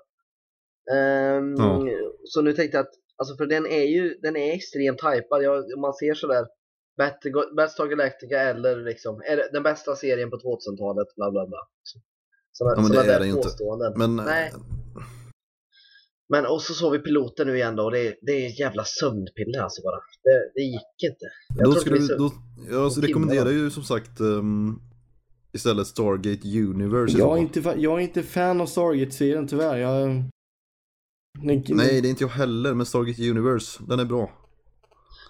Ehm, Ja. Så nu tänkte jag att, alltså för den är ju, den är extremt hypad. Jag, man ser sådär Bat- Battlestar Galactica eller liksom, är den bästa serien på 2000-talet, bla bla bla. Så, såna, Ja, men det såna är där det ju inte. påståenden. Men eh, Nej. Men och så såg vi piloten nu igen då och det, det är ett jävla sömnpiller alltså bara. Det, det gick inte. Jag då skulle så- då, jag rekommenderar ju som sagt ehm, istället Stargate Universe. Jag är, inte, jag är inte fan av Stargate-serien tyvärr. Jag... Ni- Nej, det är inte jag heller, men Stargate Universe, den är bra.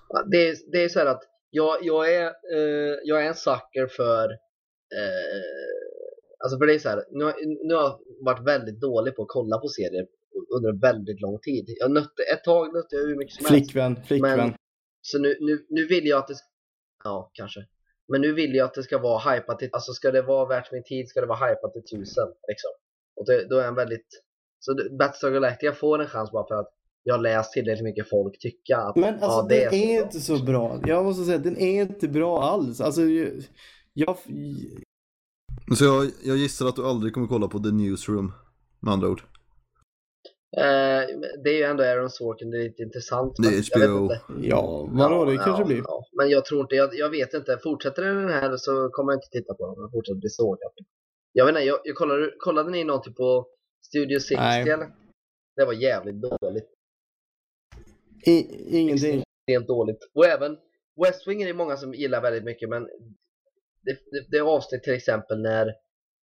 Ja, det, är- det är så här att jag, jag, är, eh, jag är en sucker för eh, Alltså för det är så här, nu, har- nu har jag varit väldigt dålig på att kolla på serier under en väldigt lång tid. Jag nötte, ett tag nötte jag hur mycket som helst. Flickvän, flickvän. Men, så nu, nu, nu vill jag att det Ja, kanske. Men nu vill jag att det ska vara hypat till, alltså ska det vara värt min tid ska det vara hypat till tusen liksom. Och det, då är jag väldigt, så Battlestar Galactica får en chans bara för att jag läst tillräckligt mycket folk tycka att Men alltså ja, det den är, är, så inte så bra. Jag måste säga, den är inte bra alls. Alltså, jag... jag Så jag, jag gissar att du aldrig kommer kolla på The Newsroom, med andra ord. Eh, det är ju ändå Aaron Sorkin, det är lite intressant. Det är jag HBO. inte. ja, vadå, det kanske ja, blir. Ja. Men jag tror inte, jag, jag vet inte. Fortsätter den här så kommer jag inte titta på den. Den fortsätter bli sågad. Jag vet inte, jag, jag kollade, kollade ni någonting på Studio 60 Nej. eller? Det var jävligt dåligt. I, ingenting. Extremt dåligt. Och även West Wing är det många som gillar väldigt mycket men det, det, det avsnitt till exempel när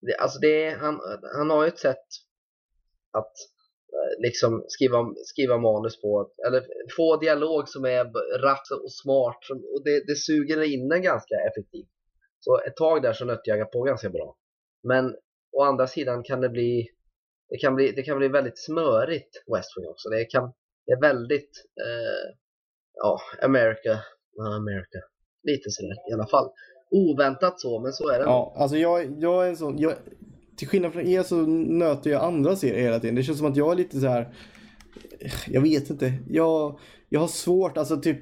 det, alltså det han, han har ju ett sätt att eh, liksom skriva, skriva manus på, eller få dialog som är rapp och smart och det, det suger in en ganska effektivt. Så ett tag där så nötte jag på ganska bra. Men å andra sidan kan det bli det kan bli, det kan bli väldigt smörigt West Wing också. Det, kan, det är väldigt eh, ja, America, America. Lite sådär i alla fall. Oväntat så, men så är det. Ja, alltså jag, jag är en sån, jag, till skillnad från er så nöter jag andra serier hela tiden. Det känns som att jag är lite så här. jag vet inte, jag, jag har svårt, alltså typ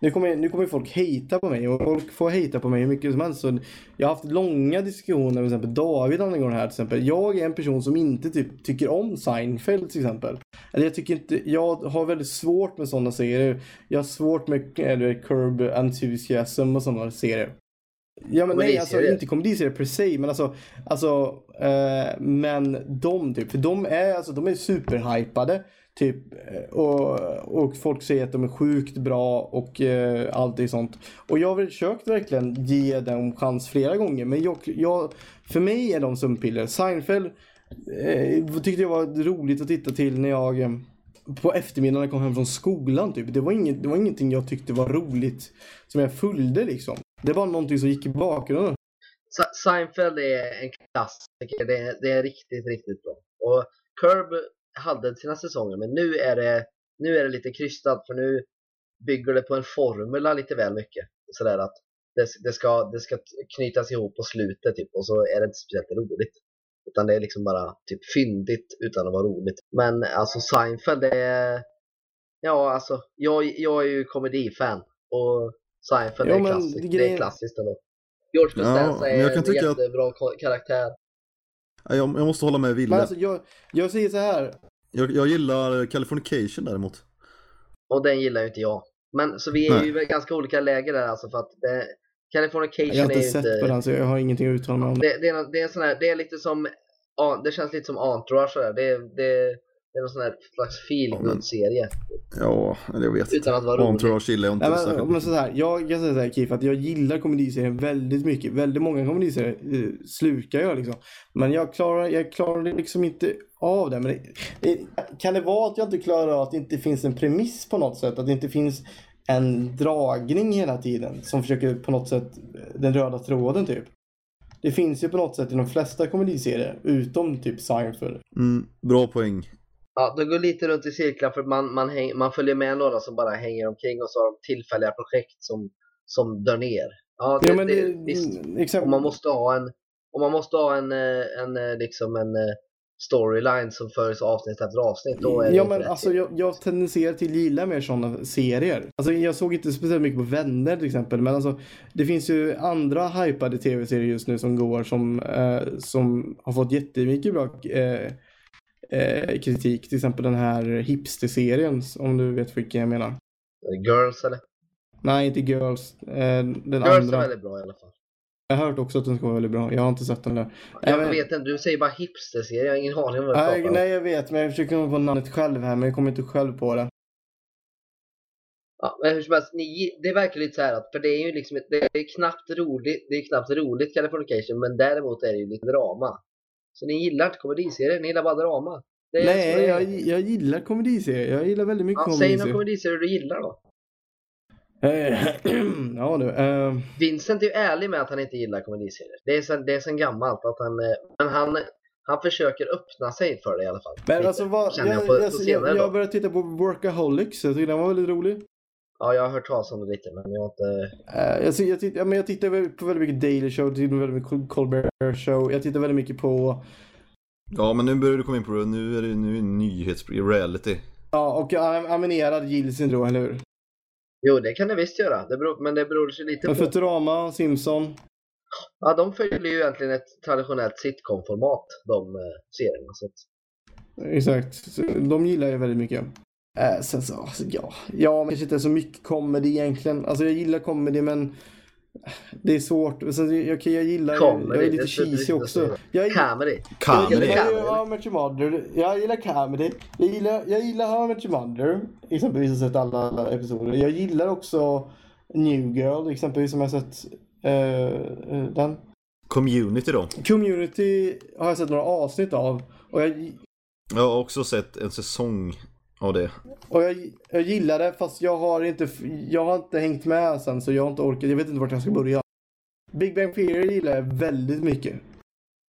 nu kommer, nu kommer folk hejta på mig och folk får hejta på mig hur mycket som helst. Så jag har haft långa diskussioner med till exempel David angående det här till exempel. Jag är en person som inte typ tycker om Seinfeld till exempel. Eller jag tycker inte, jag har väldigt svårt med sådana serier. Jag har svårt med eller, Curb Enthusiasm och sådana serier. Ja men nej, alltså inte komediserier per se, men alltså, alltså eh, men de typ, för de är, alltså, de är superhypade. Typ, eh, och, och folk säger att de är sjukt bra och eh, allt det sånt. Och jag har försökt verkligen ge dem chans flera gånger, men jag, jag, för mig är de sömnpiller. Seinfeld eh, tyckte jag var roligt att titta till när jag eh, på eftermiddagen kom hem från skolan typ. Det var, inget, det var ingenting jag tyckte var roligt som jag följde liksom. Det var någonting som gick i bakgrunden. Seinfeld är en klassiker. Det är, det är riktigt, riktigt bra. Och Curb hade sina säsonger, men nu är det, nu är det lite krystat för nu bygger det på en formula lite väl mycket. Sådär att det, det, ska, det ska knytas ihop på slutet typ och så är det inte speciellt roligt. Utan det är liksom bara typ fyndigt utan att vara roligt. Men alltså Seinfeld det är... Ja alltså, jag, jag är ju komedifan. Och Seinfeld Ja, är, klassiskt, det grejen- är klassiskt ändå. George Ja, Costanza men är jag kan en jättebra karaktär. Ja, Jag, jag måste hålla med Ville. Men alltså jag, jag säger så här. Jag, jag gillar Californication däremot. Och den gillar ju inte jag. Men så vi är Nej. ju i ganska olika läger där alltså för att det, Californication Jag har inte är ju sett inte... på den så jag har ingenting att uttala mig om. Det, det, är, det är sån här, det är lite som, ja, det känns lite som Entourage sådär. Det, det, Det är någon sån här slags feelgood-serie. Ja, eller jag vet Utan att vara rolig. tror jag chillar jag inte Nej, särskilt men, men så här, jag kan säga så här Kif, att jag gillar komediserier väldigt mycket. Väldigt många komediserier eh, slukar jag liksom. Men jag klarar, jag klarar liksom inte av det. Men det, det. Kan det vara att jag inte klarar av att det inte finns en premiss på något sätt? Att det inte finns en dragning hela tiden som försöker på något sätt eh, den röda tråden typ. Det finns ju på något sätt i de flesta komediserier utom typ Seinfeld. mm, Bra poäng. Ja, det går lite runt i cirklar för man, man, häng, man följer med några som bara hänger omkring och så har de tillfälliga projekt som, som dör ner. Ja, det, Ja, men det, det, visst. exakt. Om man måste ha en, om man måste ha en, eh, en, eh, liksom en eh, storyline som följs avsnitt efter avsnitt, då är Ja men alltså jag, jag tenderar till att gilla mer sådana serier. Alltså jag såg inte speciellt mycket på Vänner till exempel. Men alltså det finns ju andra hypade tv-serier just nu som går som, eh, som har fått jättemycket bra eh, eh, kritik. Till exempel den här hipster-serien om du vet vilken jag menar. Girls eller? Nej inte Girls. Eh, den Girls andra. är väldigt bra i alla fall. Jag har hört också att den ska vara väldigt bra. Jag har inte sett den där. Jag men- vet inte, du säger bara hipster-serie, jag har ingen aning om vad du om. nej jag vet men jag försöker komma på namnet själv här men jag kommer inte själv på det. Ja, men hur som helst, ni, det verkar lite så här att, för det är ju liksom, det är knappt roligt, det är knappt roligt Californication, men däremot är det ju lite drama. Så ni gillar inte komediserier, ni gillar bara drama. Nej, jag, jag gillar komediserier. Jag gillar väldigt mycket ja, Säg några komediserier. komediserier du gillar då. Eh, ja du. eh, Vincent är ju ärlig med att han inte gillar komediserier. Det är sen, det är sen gammalt att han, eh, men han, han försöker öppna sig för det i alla fall. men alltså vad, jag, jag jag, jag, började titta på Workaholics. Jag tyckte den var väldigt rolig. Ja, jag har hört talas om det lite, men jag har inte... Eh, jag, jag, titt- ja, men jag tittar på väldigt mycket Daily Show, jag tittar väldigt mycket på Colbert Show. Jag tittar väldigt mycket på, Ja, men nu börjar du komma in på det. Nu är det nu är det nyhets reality. ja och am- animerad Gilsin då, eller hur? Jo, det kan det visst göra, det beror, men det beror sig lite Men på. Futurama, Simpson. Ja, de följer ju egentligen ett traditionellt sitcom-format, de eh, serierna. Så att, Exakt. De gillar jag väldigt mycket. Eh, sen så, alltså, ja. Ja, men kanske inte så mycket comedy egentligen. Alltså jag gillar comedy men det är svårt. Sen, jag, okej, jag gillar, Comedy, jag är lite cheesy också. Jag, comedy. jag Comedy. gillar Comedy. ju How Your Mother. Jag gillar comedy. Jag gillar, jag gillar How Your Mother. Exempelvis har jag sett alla episoder. Jag gillar också New Girl exempelvis som jag sett eh, eh, den. Community då. Community har jag sett några avsnitt av. Och jag, Jag har också sett en säsong av det. Och jag, jag gillar det fast jag har inte, jag har inte hängt med sen så jag har inte orkat. Jag vet inte vart jag ska börja. Big Bang Theory gillar jag väldigt mycket.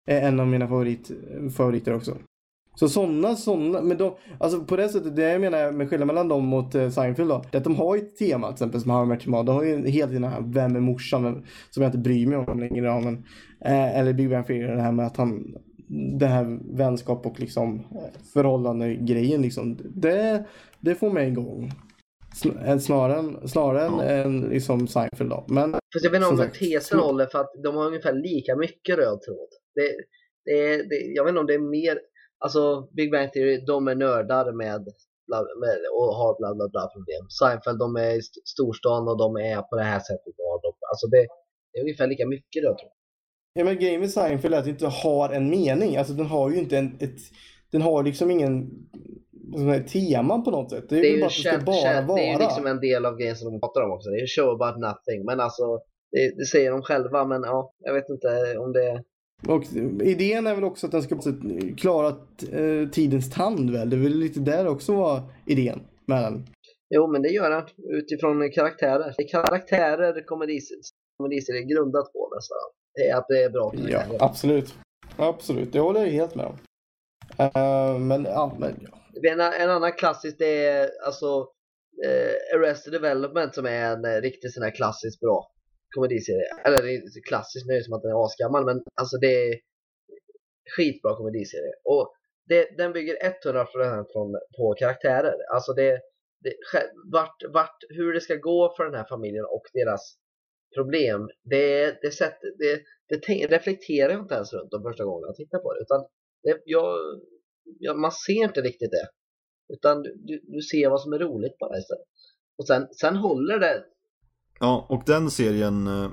Är en av mina favorit, favoriter också. Så sådana, sådana, men de, alltså på det sättet, det jag menar med skillnaden mellan dem mot eh, Seinfeld då, det är att de har ju ett tema till exempel som How I Met Your Mother. De har ju hela tiden här, vem är morsan, vem, som jag inte bryr mig om längre. Men, eh, eller Big Bang Theory, det här med att han, det här vänskap och liksom eh, förhållande grejen liksom. Det, det får mig igång. Sn- eh, Snarare än, snarare Ja. än liksom Seinfeld då. Men Fast jag vet inte om sagt, tesen håller för att de har ungefär lika mycket röd tråd. Det, det, det, jag vet inte om det är mer, alltså Big Bang Theory, de är nördar med, med och har bla bla bla problem. Seinfeld, de är i st- storstan och de är på det här sättet. Och de, alltså det, det är ungefär lika mycket röd tråd. Ja men grejen med Seinfeld är att det inte har en mening. Alltså den har ju inte en, ett, den har liksom ingen här tema på något sätt. Det är, Det är ju bara känt, bara känt, vara. det är ju liksom en del av grejen som de pratar om också. Det är show about nothing. Men alltså, det, det säger de själva. Men ja, jag vet inte om det Och idén är väl också att den ska klara eh, tidens tand väl? Det är väl lite där också var idén med den. Jo, men det gör han utifrån karaktärer. Det är karaktärer komediserier är grundat på nästan. Det är att det är bra Ja, absolut. Absolut, det håller jag helt med om. Eh, men ja, men ja. En, en annan klassisk det är alltså eh, Arrested Development som är en eh, riktigt sån här klassisk bra komediserie. Eller det är klassisk nu som att den är asgammal men alltså det är skitbra komediserie. Och det, den bygger 100% från, på karaktärer. Alltså det, det vart, vart, hur det ska gå för den här familjen och deras problem. Det, det, sätt, det, det reflekterar jag inte ens runt de första gångerna jag tittar på det. Utan det, jag, jag, man ser inte riktigt det. Utan du, du, ser vad som är roligt bara istället. Och sen, sen håller det. Ja, och den serien eh,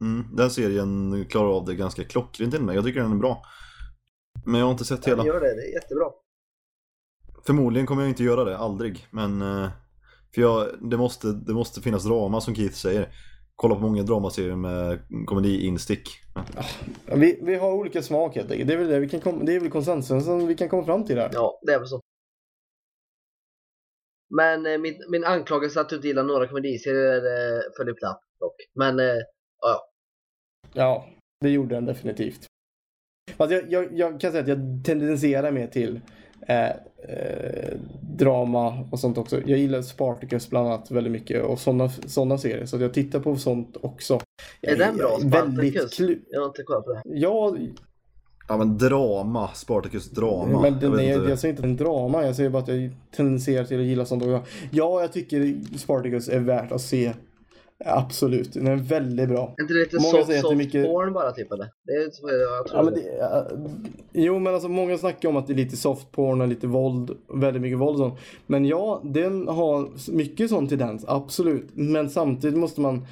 mm, Den serien klarar av det ganska klockrent till mig. Jag tycker den är bra. Men jag har inte sett hela. Gör det, det är jättebra. Förmodligen kommer jag inte göra det, aldrig. Men eh, för jag, det, måste, det måste finnas drama som Keith säger. Kolla på många dramaserier med komediinstick. Ja, Vi, vi har olika smak helt enkelt. Det är väl, det vi kan kom, det är väl konsensus som vi kan komma fram till där. Ja, det är väl så. Men eh, min, min anklagelse att du inte gillar några komediserier eh, föll platt dock. Men eh, ja, Ja, det gjorde den definitivt. Fast jag, jag, jag kan säga att jag tendenserar mer till eh, eh, drama och sånt också. Jag gillar Spartacus bland annat väldigt mycket och sådana såna serier. Så att jag tittar på sånt också. är den bra? Jag Spartacus? Jag har inte kollat på det. Ja, Ja men drama, Spartacus drama. men den jag inte. jag säger inte en drama. Jag säger bara att jag tendenserar till att gilla sånt. Ja, jag tycker Spartacus är värt att se. Absolut, den är väldigt bra. Är inte det lite Många soft, säger att det är soft mycket- porn bara typ eller? Det är så jag tror Ja, men det. ja, jo, men alltså många snackar om att det är lite soft porn och lite våld, väldigt mycket våld och sånt. Men ja, den har mycket sån tendens, absolut. Men samtidigt måste man,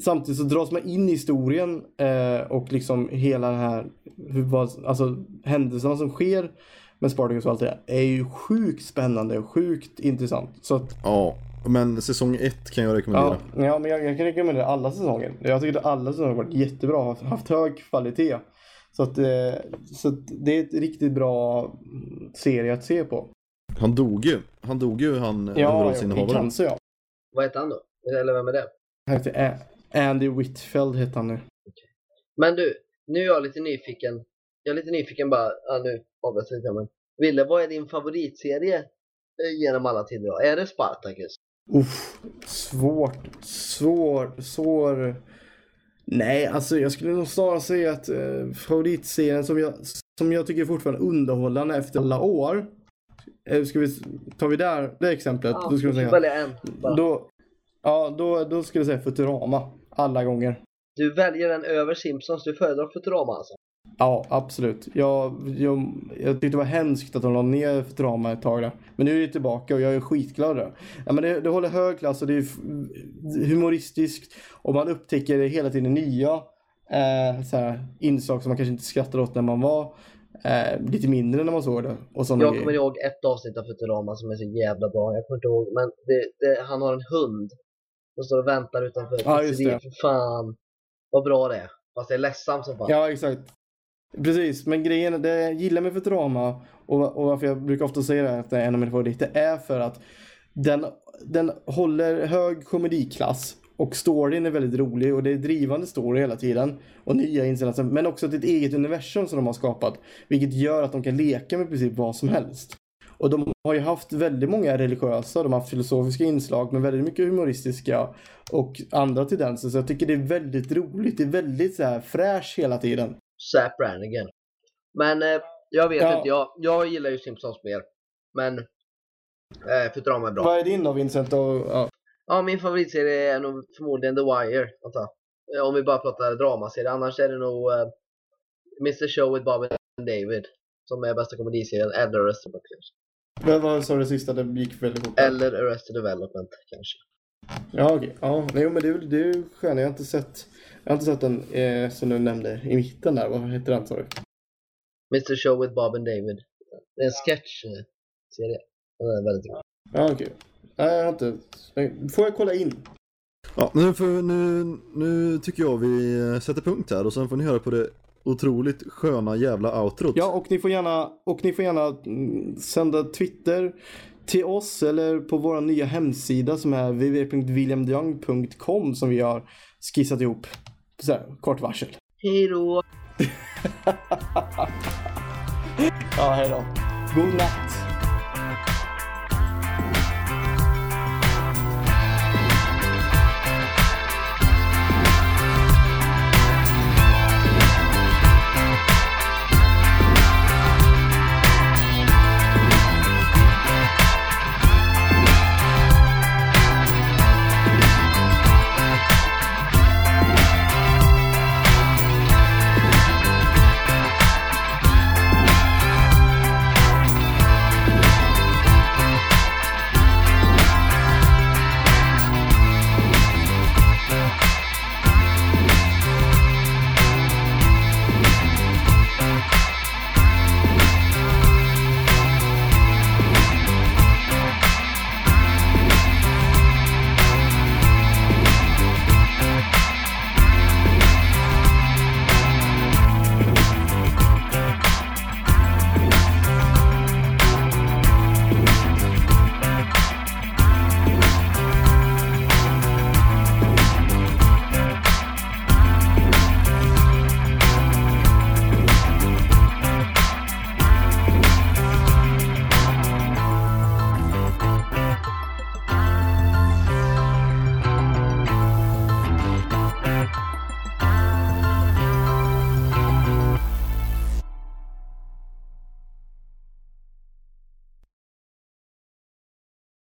samtidigt så dras man in i historien eh, och liksom hela den här, hur, vad, alltså händelserna som sker med Spartacus och allt det där är ju sjukt spännande och sjukt intressant. Så att, Ja, men säsong ett kan jag rekommendera. ja, ja men jag, jag kan rekommendera alla säsonger. Jag tycker att alla säsonger har varit jättebra, haft, haft hög kvalitet. Så att, eh, så att det är ett riktigt bra serie att se på. Han dog ju. Han dog ju han Ja, i huvudrollsinnehavaren. cancer ja. Vad heter han då? Eller vem är det? Han heter Andy Whitfield heter han nu. Men du, nu är jag lite nyfiken. Jag är lite nyfiken bara, ja nu avbröt jag lite men. Ville, vad är din favoritserie eh, genom alla tider då? Är det Spartacus? Uff, svårt, svår, svår. Nej, alltså jag skulle nog snarare säga att eh, favoritserien som jag, som jag tycker är fortfarande underhållande efter alla år. Eh, ska vi, tar vi där, det exemplet, då ska vi du säga. en. Då, ja, då, då skulle jag säga Futurama. Alla gånger. Du väljer den över Simpsons, du föredrar Futurama alltså? Ja, absolut. Jag, jag, jag tyckte det var hemskt att de la ner Futurama ett tag där. Men nu är det tillbaka och jag är skitglad där. Ja, men det, det håller hög klass och det är humoristiskt. Och man upptäcker hela tiden nya eh, så här, inslag som man kanske inte skrattade åt när man var eh, lite mindre när man såg det. Och Jag grejer. kommer ihåg ett avsnitt av Futurama som är så jävla bra. Jag kommer inte ihåg, men det, det, han har en hund som står och väntar utanför Ja, just det. För fan vad bra det är. Fast det är ledsamt som fan. Ja, exakt. Precis, men grejen, det jag gillar med drama och, och varför jag brukar ofta säga det att det är en av mina favoriter är för att den, den håller hög komediklass och storyn är väldigt rolig och det är drivande story hela tiden och nya insatser men också ett eget universum som de har skapat vilket gör att de kan leka med precis vad som helst. Och de har ju haft väldigt många religiösa, de har haft filosofiska inslag men väldigt mycket humoristiska och andra tendenser så jag tycker det är väldigt roligt, det är väldigt så här fräsch hela tiden. Zap Brannigan. Men eh, jag vet Ja. inte, jag, jag gillar ju Simpsons mer. Men eh, Futurama är bra. Vad är din då Vincent? Och, ja. Ja, min favoritserie är nog förmodligen The Wire, antar jag. Eh, Om vi bara pratar dramaserie. Annars är det nog eh, Mr Show with Bob and David. Som är bästa komediserien. Eller Arrested Development. Vad sa du sista? Det gick väldigt fort. Eller Arrested Development kanske. Ja okej. Ja, nej, men det är väl det är ju skönt. Jag har inte sett, jag har inte sett den eh, som du nämnde i mitten där. Vad heter den sa du? Mr Show with Bob and David. Det är en sketch-serie. Den är väldigt rolig. Ja okej. Nej jag har inte. Får jag kolla in? Ja, nu, får, nu, nu tycker jag vi sätter punkt här och sen får ni höra på det otroligt sköna jävla outrot. Ja och ni får gärna, och ni får gärna mm, sända Twitter till oss eller på vår nya hemsida som är www.williamdeyoung.com som vi har skissat ihop. Så här, kort varsel. Hejdå! Ja, hej då. God natt.